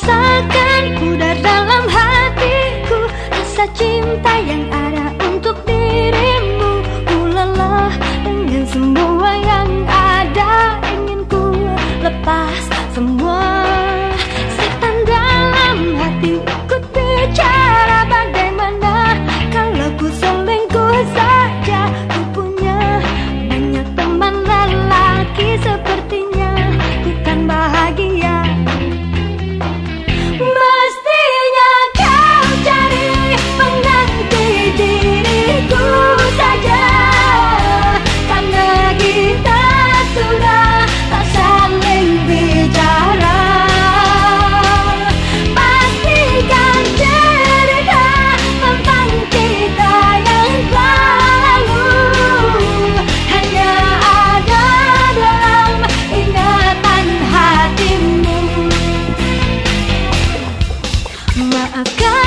rasakan pudar dalam hatiku rasa cinta yang ada Maafkan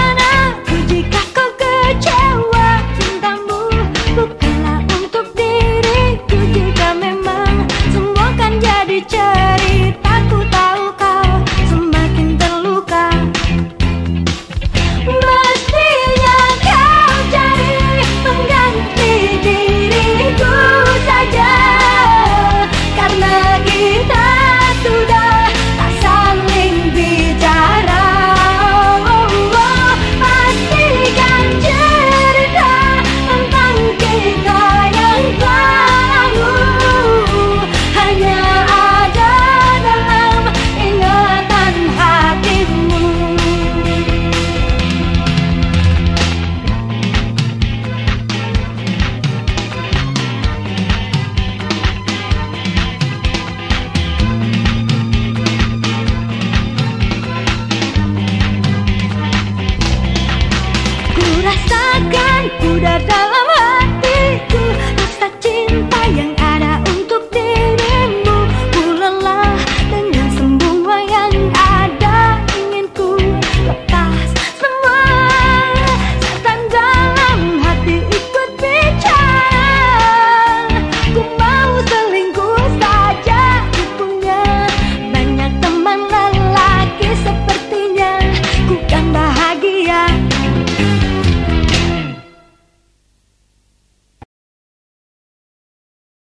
sudah tak